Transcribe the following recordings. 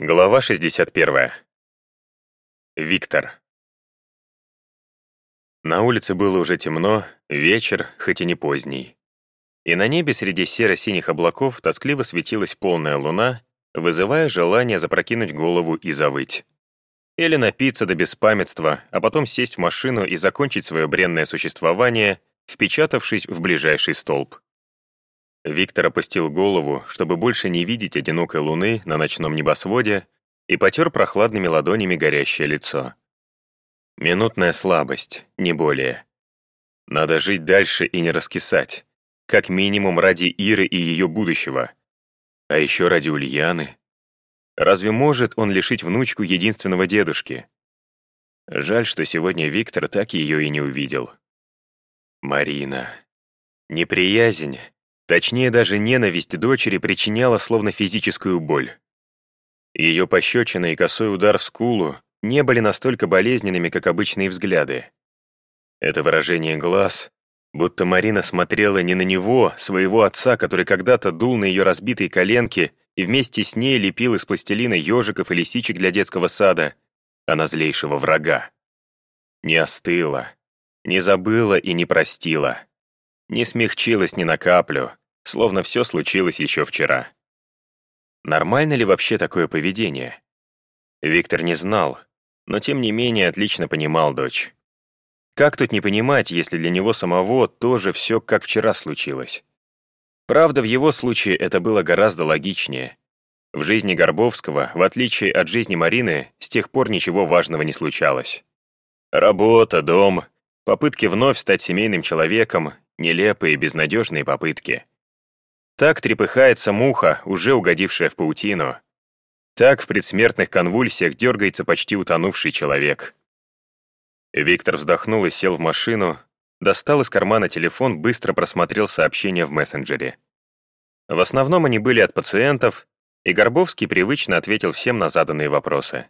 Глава 61. Виктор. На улице было уже темно, вечер, хоть и не поздний. И на небе среди серо-синих облаков тоскливо светилась полная луна, вызывая желание запрокинуть голову и завыть. Или напиться до беспамятства, а потом сесть в машину и закончить свое бренное существование, впечатавшись в ближайший столб. Виктор опустил голову, чтобы больше не видеть одинокой луны на ночном небосводе, и потер прохладными ладонями горящее лицо. Минутная слабость, не более. Надо жить дальше и не раскисать. Как минимум ради Иры и ее будущего. А еще ради Ульяны. Разве может он лишить внучку единственного дедушки? Жаль, что сегодня Виктор так ее и не увидел. Марина. Неприязнь Точнее, даже ненависть дочери причиняла словно физическую боль. Ее пощечина и косой удар в скулу не были настолько болезненными, как обычные взгляды. Это выражение глаз, будто Марина смотрела не на него, своего отца, который когда-то дул на ее разбитые коленки и вместе с ней лепил из пластилина ежиков и лисичек для детского сада, а на злейшего врага. Не остыла, не забыла и не простила не смягчилась ни на каплю, словно все случилось еще вчера. Нормально ли вообще такое поведение? Виктор не знал, но тем не менее отлично понимал дочь. Как тут не понимать, если для него самого тоже все как вчера случилось? Правда, в его случае это было гораздо логичнее. В жизни Горбовского, в отличие от жизни Марины, с тех пор ничего важного не случалось. Работа, дом, попытки вновь стать семейным человеком Нелепые, безнадежные попытки. Так трепыхается муха, уже угодившая в паутину. Так в предсмертных конвульсиях дергается почти утонувший человек. Виктор вздохнул и сел в машину, достал из кармана телефон, быстро просмотрел сообщения в мессенджере. В основном они были от пациентов, и Горбовский привычно ответил всем на заданные вопросы.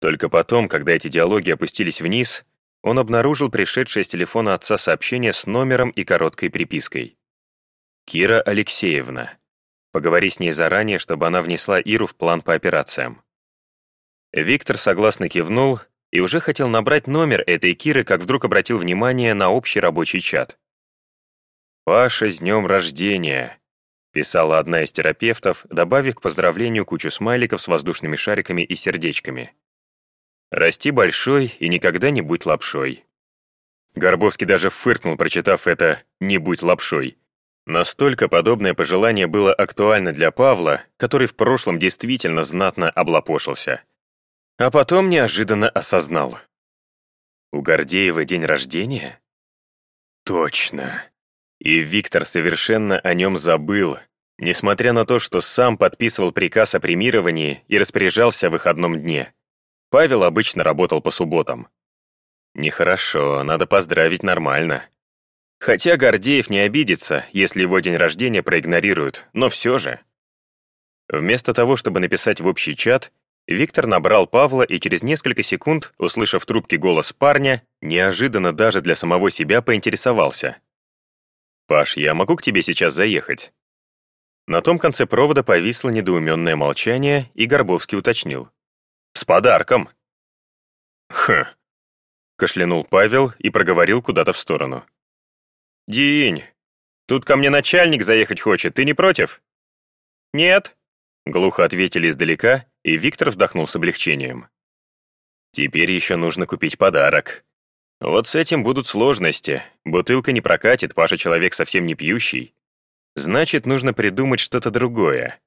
Только потом, когда эти диалоги опустились вниз, он обнаружил пришедшее с телефона отца сообщение с номером и короткой припиской. «Кира Алексеевна. Поговори с ней заранее, чтобы она внесла Иру в план по операциям». Виктор согласно кивнул и уже хотел набрать номер этой Киры, как вдруг обратил внимание на общий рабочий чат. «Паша, с днем рождения!» писала одна из терапевтов, добавив к поздравлению кучу смайликов с воздушными шариками и сердечками. Расти большой и никогда не будь лапшой. Горбовский даже фыркнул, прочитав это «не будь лапшой». Настолько подобное пожелание было актуально для Павла, который в прошлом действительно знатно облапошился. А потом неожиданно осознал. У Гордеева день рождения? Точно. И Виктор совершенно о нем забыл, несмотря на то, что сам подписывал приказ о премировании и распоряжался в выходном дне. Павел обычно работал по субботам. Нехорошо, надо поздравить нормально. Хотя Гордеев не обидится, если его день рождения проигнорируют, но все же. Вместо того, чтобы написать в общий чат, Виктор набрал Павла и через несколько секунд, услышав в трубке голос парня, неожиданно даже для самого себя поинтересовался. «Паш, я могу к тебе сейчас заехать?» На том конце провода повисло недоуменное молчание, и Горбовский уточнил. Подарком!» «Хм!» — кашлянул Павел и проговорил куда-то в сторону. «Динь, тут ко мне начальник заехать хочет, ты не против?» «Нет», — глухо ответили издалека, и Виктор вздохнул с облегчением. «Теперь еще нужно купить подарок. Вот с этим будут сложности. Бутылка не прокатит, Паша человек совсем не пьющий. Значит, нужно придумать что-то другое.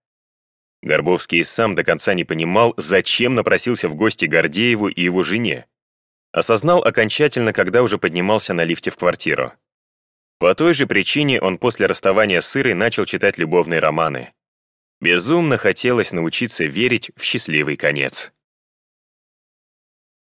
Горбовский сам до конца не понимал, зачем напросился в гости Гордееву и его жене. Осознал окончательно, когда уже поднимался на лифте в квартиру. По той же причине он после расставания с Ирой начал читать любовные романы. Безумно хотелось научиться верить в счастливый конец.